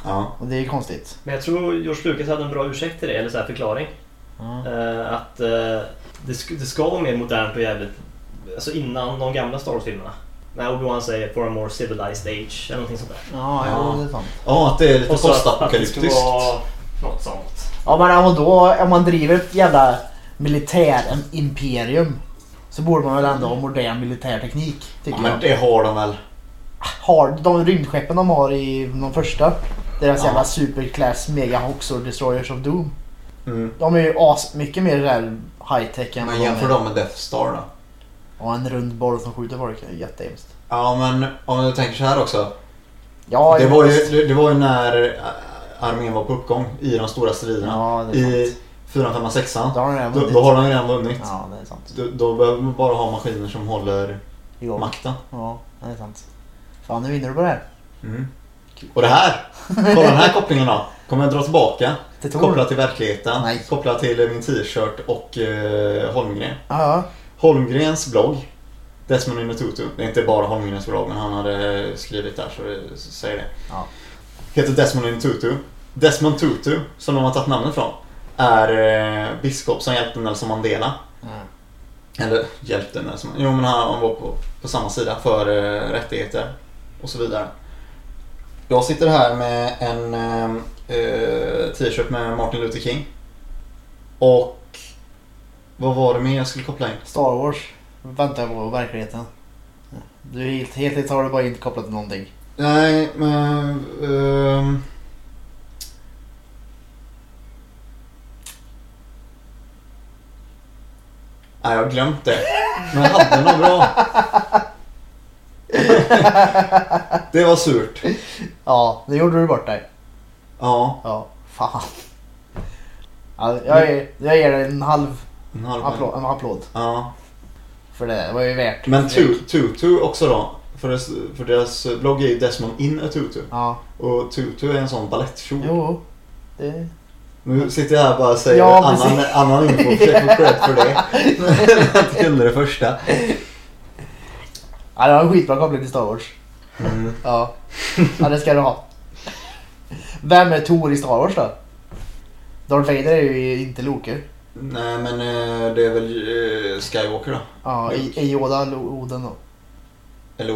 ja. Och det är ju konstigt. Men jag tror George Lucas hade en bra ursäkt till det, eller så här förklaring. Ja. Eh, att eh, det, sk- det ska vara mer modernt och jävligt... Alltså innan de gamla Star Wars-filmerna. När Obi-Wan säger “for a more civilized age” eller någonting sånt där. Ja, Ja. det är sant. ja, att det är lite postapokalyptiskt. något sånt. Ja men om man då, om man driver ett jävla militär-imperium så borde man väl ändå ha modern militärteknik. Tycker Ja, men jag. det har de väl. Har, de rymdskeppen de har i de första, deras Ja. jävla superclass megahawks och destroyers of doom. Mm. De är ju as, mycket mer där high tech än Men jämför dem med Death Star då? Och en rund boll som skjuter folk, är jättehemskt. Ja, men om du tänker så här också. Ja, Det var ju, det, det var ju när äh, armén var på uppgång i de stora striderna. Ja, det är I 4, 5, 6. Då har de redan Då, vunnit. då har de redan vunnit. Ja, det är sant. Då, då behöver man bara ha maskiner som håller Igång. makten. Ja, det är sant. Fan, nu vinner du på det här. Mm. Och det här, kolla den här (laughs) kopplingen då. Kommer jag dra tillbaka. Till. Kopplat till verkligheten. Nej. Kopplat till min t-shirt och eh, Holmgren. Ja, Holmgrens blogg. Desmond Inututu. Det är inte bara Holmgrens blogg men han hade skrivit där så det säger det. Ja. Heter Desmond Inututu. Desmond Tutu, som de har tagit namnet från, är eh, biskop som hjälpte Nelson Mandela. ja. Eller hjälpte Nelson Jo men han, han var på, på samma sida för eh, rättigheter och så vidare. Jag sitter här med en eh, eh, t-shirt med Martin Luther King. Och vad var det mer jag skulle koppla in? Star Wars. Väntar på verkligheten. Du är helt, helt, helt har du bara inte kopplat till någonting. Nej, men... ehm, Nej, jag har glömt det. Men jag hade något bra. det var surt. Ja, det gjorde du bort dig. Ja. Ja, fan. Ja, jag, ger, jag ger dig en halv En halv applåd, en applåd Ja. för det. Det var ju värt. Men tu, Tutu också då. För deras, för deras blogg är ju Desmond in a Tutu. Ja, Och Tutu är en sån balettkjol. jo. Det... Nu sitter jag här och bara säger Ja, annan, precis. annan info och försöker få cred för det. (laughs) Inte kunde det första. Ja, det var en skitbra koppling till Star Wars. Mm. Ja. ja, det ska du ha. Vem är Tor i Star Wars då? Darth Vader är ju inte Loke. Nej men eh, det är väl eh, Skywalker då. Ja, Yoda Oden då. Eller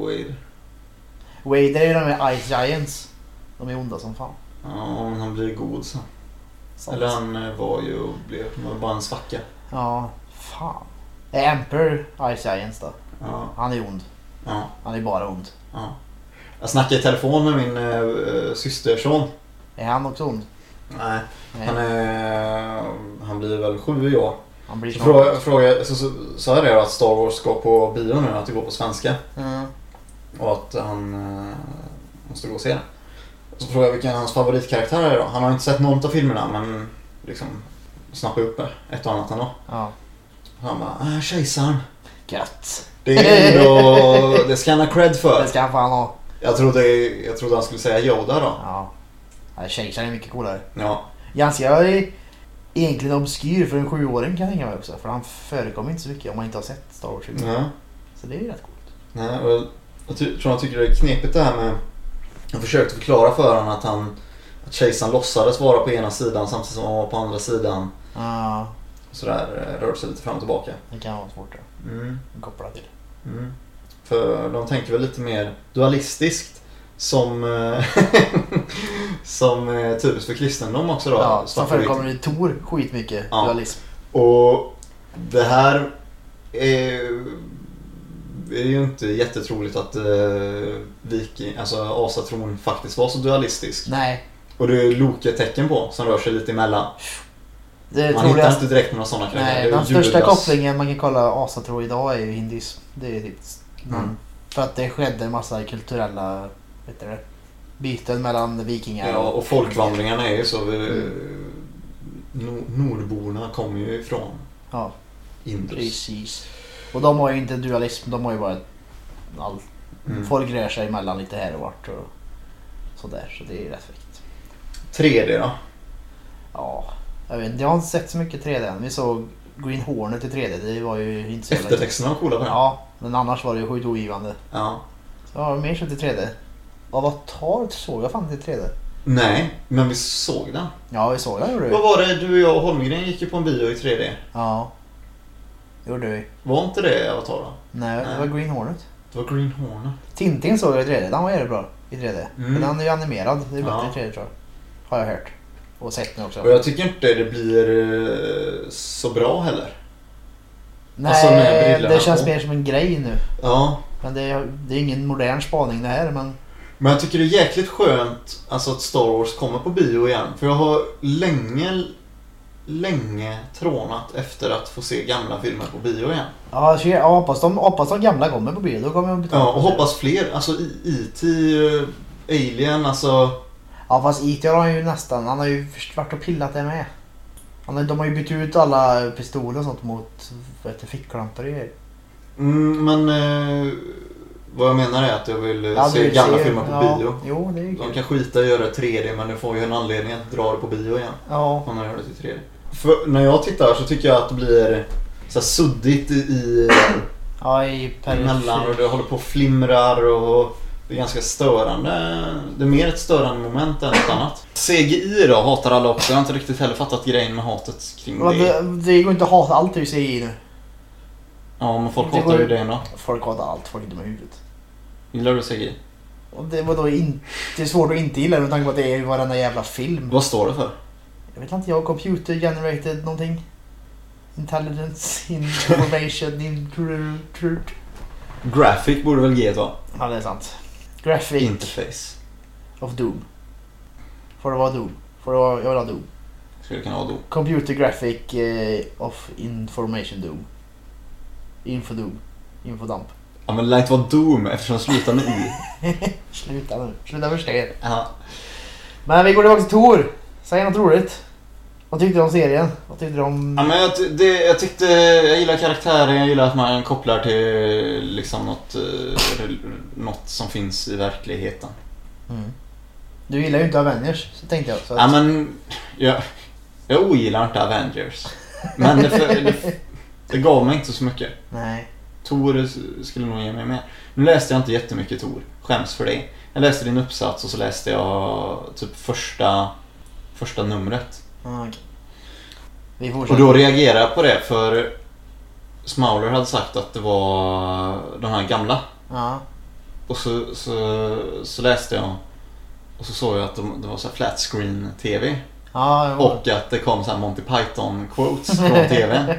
Wade. Vader är ju de här Ice Giants. De är onda som fan. Ja, men han blir god sen. Sant. Eller han eh, var ju och blev bara en svacka. Ja, fan. Det är Emperor Ice Giants då. Ja, Han är ond. ja, Han är bara ond. ja. Jag snackade i telefon med min eh, systerson. Är han också ond? Nej, Nej. han, är, han blir väl sju i år. Han blir Så fråga, fråga, så, så, jag det att Star Wars ska på bio nu, att det går på svenska. Mm. Och att han eh, måste gå och se den. Så frågade jag vilken hans favoritkaraktär är då. Han har inte sett någon av filmerna men liksom snappade upp ett och annat ändå. Ja. Och han bara, äh, kejsaren. Gött. Det är ändå, det ska han ha cred Det för. ska han fan ha. Jag trodde, jag trodde han skulle säga Yoda då. Ja. ja Kejsaren är mycket coolare. Ja, Ganska egentligen obskyr för en sjuåring kan jag tänka mig också. För han förekommer inte så mycket om man inte har sett Star Wars. ja. Så det är ju rätt coolt. Nej, och jag, jag tror han tycker det är knepigt det här med... Jag försökte förklara för honom att han... Att kejsaren låtsades vara på ena sidan samtidigt som han var på andra sidan. Ja, Och sådär eh, rörde sig lite fram och tillbaka. det kan vara svårt att Mm. koppla till. Mm. För de tänker väl lite mer dualistiskt. Som, eh, (laughs) som eh, typiskt för kristendom också då. Ja, som förekommer i Tor skitmycket. Ja. Dualism. Och det här är, är ju inte jättetroligt att eh, viking, alltså asatron faktiskt var så dualistisk. Nej, Och det är Loke-tecken på som rör sig lite emellan. det Man hittar jag. inte direkt några sådana karaktärer. Nej, den största kopplingen man kan kolla asatro idag är ju hindus. Det är typ... Mm. För att det skedde en massa kulturella vet du byten mellan vikingar Ja, och folkvandringarna är ju så. Vi, no, nordborna kommer ju ifrån Ja, Indus. precis. Och de har ju inte dualism, de har ju bara all, Mm. Folk rör sig emellan lite här och vart och sådär. Så det är rätt viktigt. 3D då? Ja, Jag, vet, inte, jag har inte sett så mycket 3D än. Vi såg Green Hornet i 3D. Det var ju inte så Eftertexterna var coola på. Ja, men annars var det ju sjukt ogivande. Ja. Så har mer sett i 3D. Avatar såg jag fan inte i 3D. Nej, men vi såg den. Ja, vi såg den gjorde vi. Vad var det du och jag och Holmgren gick ju på en bio i 3D? Ja. Gjorde vi. Var inte det Avatar då? Nej, det Nej. var Green Hornet. Det var Green Hornet. Tintin såg jag i 3D. Den var jävligt bra i 3D. Mm. Men den är ju animerad. Det är bättre Ja. i 3D tror jag. Har jag hört. Och sett nu också. Och jag tycker inte det blir eh, så bra heller. Nej, alltså det känns på. mer som en grej nu. Ja. Men det är, det är ingen modern spaning det här. Men Men jag tycker det är jäkligt skönt alltså, att Star Wars kommer på bio igen. För jag har länge, länge trånat efter att få se gamla filmer på bio igen. ja, jag hoppas de, hoppas de gamla kommer på bio. Då kommer betala Ja, och hoppas fler. Alltså I- E.T. eh, Alien, alltså. Ja fast IT har han ju nästan, han har ju varit och pillat det med. Han de har ju bytt ut alla pistoler och sånt mot ficklampor och grejer. Mm, men eh, vad jag menar är att jag vill eh, Ja, se gamla ser- filmer på ja, bio. Jo det är De kan skita i att göra det 3D men du får ju en anledning att dra det på bio igen. Ja. Om man gör det till 3D. För när jag tittar så tycker jag att det blir så suddigt i, i Ja i emellan och det håller på och flimrar och det är ganska störande. Det är mer ett störande moment än något annat. CGI då hatar alla också. Jag har inte riktigt heller fattat grejen med hatet kring det. det, det går inte att hata allt du säger nu. Ja men folk hatar ju det ändå. Folk hatar allt, folk är dumma i huvudet. Gillar du CGI? Och det, var då in, det är svårt att inte gilla det med tanke på att det är varenda jävla film. Vad står det för? Jag vet inte, jag computer generated någonting. Intelligence, information, in... Graphic borde väl G vara? Ja det är sant. Graphic Interface. of Doom. Får det vara Doom? Får det vara, jag vill ha Doom. Skulle kunna vara då. Computer graphic eh, of information Doom. Info Doom. Infodump. Ja men det lär inte vara Doom eftersom det slutar med I. (laughs) Sluta nu. Sluta förstå. Ja. Men vi går tillbaka till Tor. Säg något roligt. Vad tyckte du om serien? Vad tyckte du om... Ja, men jag, det, jag tyckte, jag gillar karaktären, jag gillar att man kopplar till liksom något, eh, något som finns i verkligheten. Mm. Du gillar ju inte Avengers, så tänkte jag. Så att... Ja men, jag, jag ogillar inte Avengers. Men det, för, det, det gav mig inte så mycket. Nej. Tor skulle nog ge mig mer. Nu läste jag inte jättemycket Tor, skäms för det. Jag läste din uppsats och så läste jag typ första, första numret. Ah. Vi Och då reagerade jag på det för Smauler hade sagt att det var de här gamla. Ja. Och så, så, så läste jag och så såg jag att de, det var så flat screen TV. Ja, jo. Och att det kom så här Monty Python quotes från TV.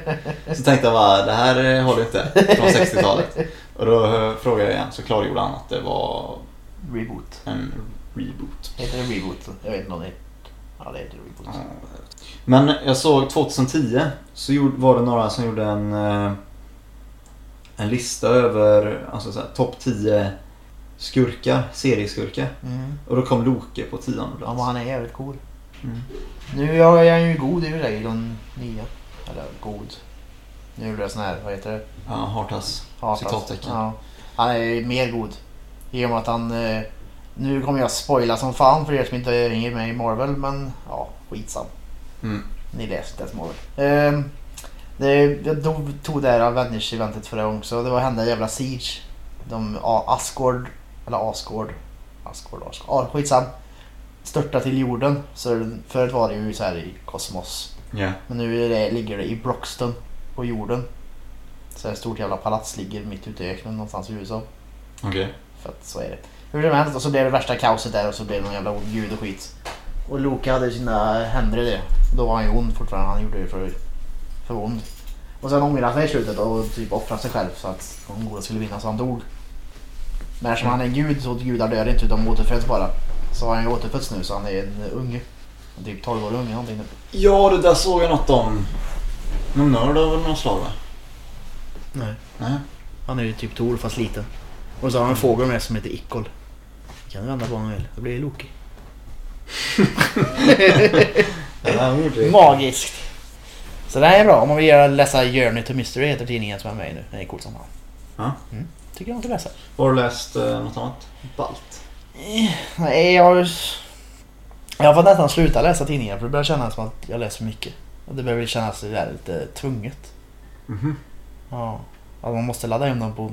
Så tänkte jag bara, det här eh, håller inte från 60-talet. Och då eh, frågade jag igen så klargjorde han att det var Reboot. en reboot. Heter det reboot? Jag vet inte om det är... Ja, det heter reboot. Men jag såg 2010 så gjorde- var det några som gjorde en, eh, en lista över alltså så här, topp 10 skurkar, serieskurkar. Mm. Och då kom Loke på tionde Ja, plats. men han är jävligt cool. Mm. Nu är han ju god i och för sig, de nya. Eller god. Nu gjorde jag sån här, vad heter det? Ja, Hartas. Citattecken. Ja. Han är mer god. I och med att han... Eh, nu kommer jag spoila som fan för er som inte hänger med i Marvel, men ja, skitsam. Mm. Ni inte ens Marvel. Ehm, det, jag tog, det här Avengers-eventet förra gången så det var hända jävla Siege. De, Asgård, eller Asgård. Asgård, Asgård. Ja, skitsam. Störta till jorden. Så förut var det ju så här i kosmos. Ja. Men nu det, ligger det i Broxton på jorden. Så ett stort jävla palats ligger mitt ute i öknen någonstans i USA. Okej. För att så är det. Hur som helst och så blev det värsta kaoset där och så blev det någon jävla gud och skit. Och Loke hade sina händer i det. Då var han ju ond fortfarande. Han gjorde det för, för ond. Och sen ångrade han sig i slutet och typ offrade sig själv så att de goda skulle vinna så han dog. Men eftersom han är gud så gudar dör inte utan återföds bara. Så har han ju återfötts nu så han är en unge. Typ 12-årig unge någonting nu. Ja, det där såg jag något om. Någon nörd av något slag va? Nej. Nej. Han är ju typ Tor fast liten. Och så har han en fågel med som heter Ickol. kan du vända på om du vill. Då blir (laughs) det Loki. Magiskt. Så det här är bra om man vill göra, läsa Journey to Mystery heter tidningen som är med i nu. Den är cool som fan. Ja. Mm. Tycker jag man ska läsa. Har du läst eh, något annat? Balt. Nej, jag har... Jag fått nästan sluta läsa tidningar för det börjar kännas som att jag läser för mycket. Och det börjar kännas sådär lite tvunget. Mhm. Ja. Att man måste ladda hem dem på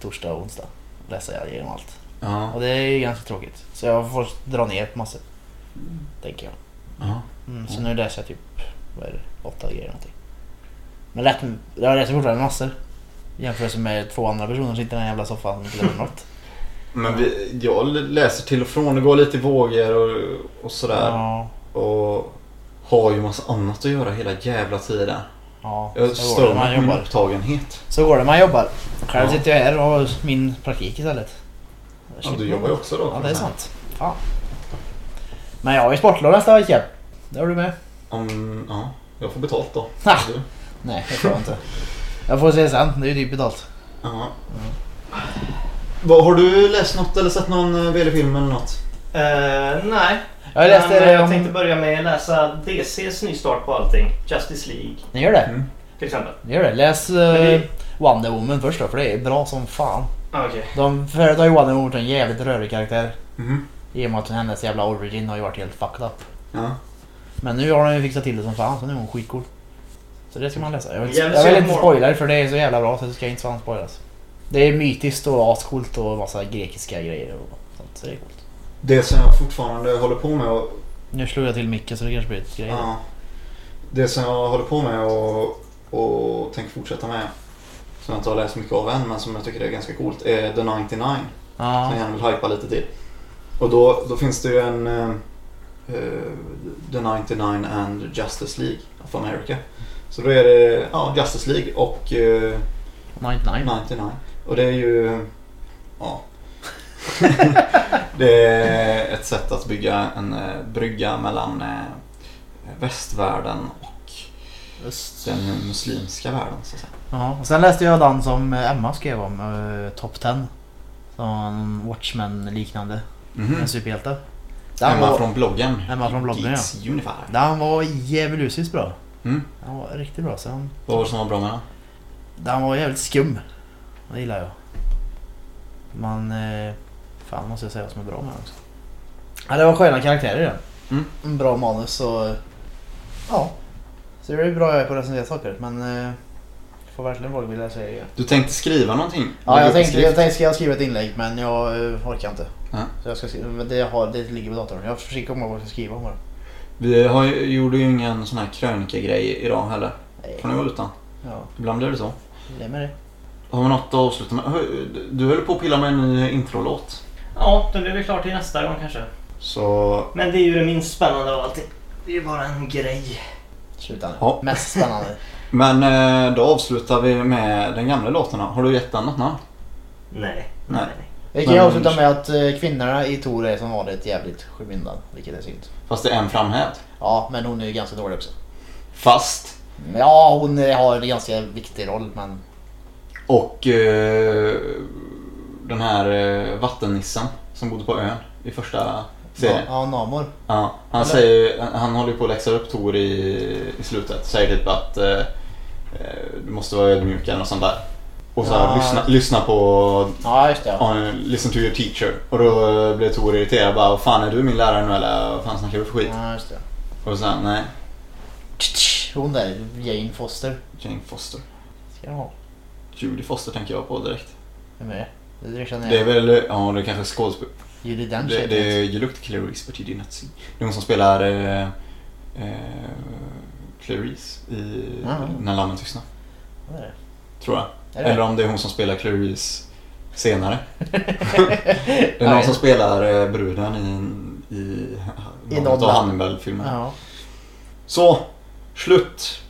torsdag och onsdag. Och läsa igenom allt. Ja. Och det är ju ganska tråkigt. Så jag får dra ner på massor. Tänker jag. ja. Mm, så nu läser jag typ, vad är det, åtta grejer någonting. Men rätt, jag läser fortfarande massor. I jämförelse med två andra personer som sitter i den här jävla soffan som inte läser något. Men vi, jag läser till och från, det går lite i vågor och, och sådär. Ja, Och har ju massa annat att göra hela jävla tiden. ja. Jag stör mig på min upptagenhet. Så går det man jobbar. Själv Ja. sitter jag här och har min praktik istället. Ja, du jobbar ju också då. Ja, det är sant. Fan. Men jag har ju sportlov nästa vecka. Det har du med? Om, ja, jag får betalt då. Ha! Nej, det tror jag inte. Jag får se sen. Det är ju typ betalt. Ja. Vad, har du läst något eller sett någon eh, BL-film eller något? Eh, nej. Jag läste Men, eh, det jag om... tänkte börja med att läsa DCs nystart på allting. Justice League Ni gör det? Mm. till exempel. Ni gör det. Läs uh, det- Wonder Woman först då, för det är bra som fan. Ah, Okej. De, förut har ju Wonder Woman en jävligt rörig karaktär. Mhm. I och med att hennes jävla origin har ju varit helt fucked up. Ja. Men nu har de ju fixat till det som fan, så nu är hon skitcool. Så det ska man läsa. Jag vill, jag vill inte spoila för det är så jävla bra så det ska inte fan spoilas. Det är mytiskt och ascoolt och massa grekiska grejer och sånt. Så det är coolt. Det som jag fortfarande håller på med och, Nu slog jag till micken så det kanske blir ett grej. ja, Det som jag håller på med och, och tänker fortsätta med. Som jag inte har läst mycket av än men som jag tycker är ganska coolt är The 99. Som Ja. jag gärna vill hypa lite till. Och då, då finns det ju en eh, The 99 and Justice League of America. Så då är det ja, Justice League och eh, 99. 99. Och det är ju... Ja. (laughs) det är ett sätt att bygga en eh, brygga mellan eh, västvärlden och Just. den muslimska världen så att säga. Ja. Och sen läste jag den som Emma skrev om, uh, Top 10. Som Watchmen-liknande. Mhm. En superhjälte. Den Emma var, från bloggen. Emma från bloggen, Geeks Unifier. den var djävulusiskt bra. Mm. Den var riktigt bra. Så den, Vad var det som var bra med den? den var jävligt skum. Det gillar jag. Man... Eh, fan måste jag säga vad som är bra med den också. Ja, det var sköna karaktärer i den. Mm. En bra manus och... Ja. Så det är bra jag är på att recensera saker men... Eh, får verkligen folk vilja säga det. Du tänkte skriva någonting? Ja, jag tänkte, jag tänkte jag skriva ett inlägg men jag uh, orkar inte. Ja. Så jag ska skriva, men det, har, det ligger på datorn. Jag försöker komma ihåg vad jag ska skriva om det. Vi har, gjorde ju ingen sån här krönika-grej idag heller. Nej. Får ni vara utan? Ja, Ibland blir det så. det med det. Har vi något att avsluta med? Du höll på att pilla med en ny introlåt. Ja, den blir väl klar till nästa gång kanske. Så Men det är ju det minst spännande av allting. Det är ju bara en grej. Sluta nu. Ja. Mest spännande. (laughs) Men eh, då avslutar vi med den gamla låten. Har du gett den något namn? Nej. Nej. Vi kan ju avsluta med att eh, kvinnorna i Tor är som vanligt jävligt skymundan. Vilket är synd. Fast det är en framhävd. Ja, men hon är ju ganska dålig också. Fast. Ja, hon har en ganska viktig roll men... Och eh, den här eh, vattennissen som bodde på ön i första serien. Ja, Namor. Ja, han, Eller? säger, han håller ju på att läxa upp Tor i, i slutet. Säger typ att eh, eh, du måste vara ödmjuk eller något sånt där. Och så här, Ja. lyssna, lyssna på Ja, just det. Ja. uh, Listen to your teacher. Och då eh, blev Tor irriterad bara, vad fan är du min lärare nu eller vad fan snackar du för skit? ja, just det. Och så här, nej, Hon där, Jane Foster. Jane Foster. Ska jag ha. Judy Foster tänker jag på direkt. Vem är det? Det, känner Det är jag. väl, ja det är kanske skådespel. Judy Dench Det, det är. You looked Clarice but you did not see. Det är hon som spelar eh, eh, Clarice i Jaha. När lammen tystnar. Tror jag. Eller om det är hon som spelar Clarice senare. (laughs) det är någon som spelar eh, bruden i, i, I någon av. Hannibal-filmerna. Ja. Så, slut.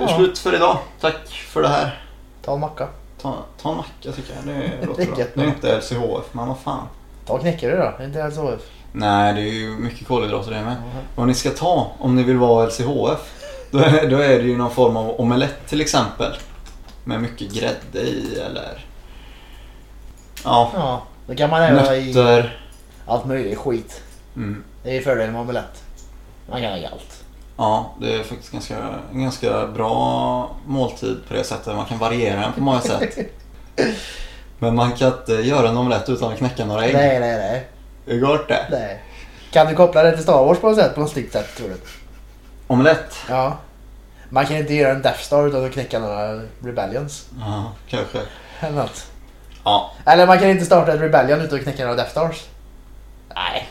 Ja. Slut för idag. Tack för det här. Ta en macka. Ta, ta en macka tycker jag. Det (laughs) låter bra. Det är inte LCHF, men vad fan. Ta knäckebröd då. Det är inte så. Nej, det är ju mycket kolhydrater det med. Vad ni ska ta om ni vill vara LCHF, då är, då är det ju någon form av omelett till exempel. Med mycket grädde i eller... Ja, Ja, då kan man även ha i nötter. allt möjligt skit. Mm. Det är ju fördelen med omelett. Man kan lägga allt. Ja, det är faktiskt ganska, en ganska bra måltid på det sättet. Man kan variera den på många sätt. (laughs) Men man kan inte göra en omelett utan att knäcka några ägg. Nej, nej, nej. Hur går det? nej. Kan du koppla det till Star Wars på något sätt? På något snyggt sätt tror du? Omelett? Ja. Man kan inte göra en Death Star utan att knäcka några Rebellions. Ja, kanske. Eller något. Ja. Eller man kan inte starta ett Rebellion utan att knäcka några Death Stars. Nej.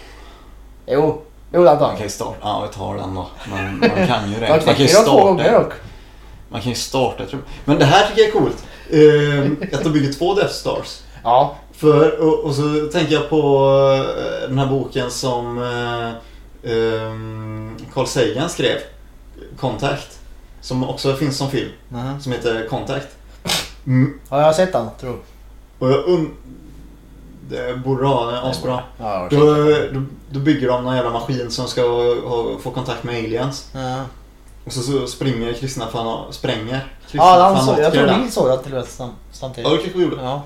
Jo. Jo, det Man antar kan ju starta, ja vi tar den då. Man, man kan ju det. (laughs) Man kan ju starta, man kan ju starta ett rum. Men det här tycker jag är coolt. Ehm, att de bygger två Death Stars. Ja. För, och, och så tänker jag på eh, den här boken som eh, ehm, Carl Sagan skrev. Contact. Som också finns som film. Mhm. Som heter Contact. Mm. Ja, jag har sett den, tror. Och jag und... Det borde asbra. Ja, Då, då, då bygger de någon jävla maskin som ska ha, få kontakt med aliens. Ja. Och så, så springer kristna fan spränger kristna Ja, den så, jag tror vi såg den till och med sam- Ja, samtidigt. det kanske vi gjorde. Ja.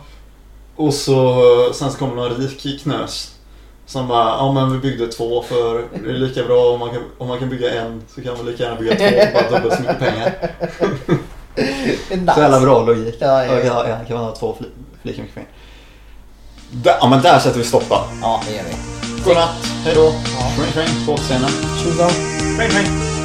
Och så sen så kommer någon rik knös. Som bara, ja men vi byggde två för det är lika bra om man kan, om man kan bygga en så kan man lika gärna bygga två för bara dubbelt så mycket pengar. (laughs) Nice. Så jävla bra logik. Ja, ja, ja. kan man ha två fli, lika mycket pengar. Där, ja men där sätter vi stopp då. Ja, det gör vi. Godnatt, hejdå. Ja. Tjing tjing på återseende. Tjosan. Pling, pling.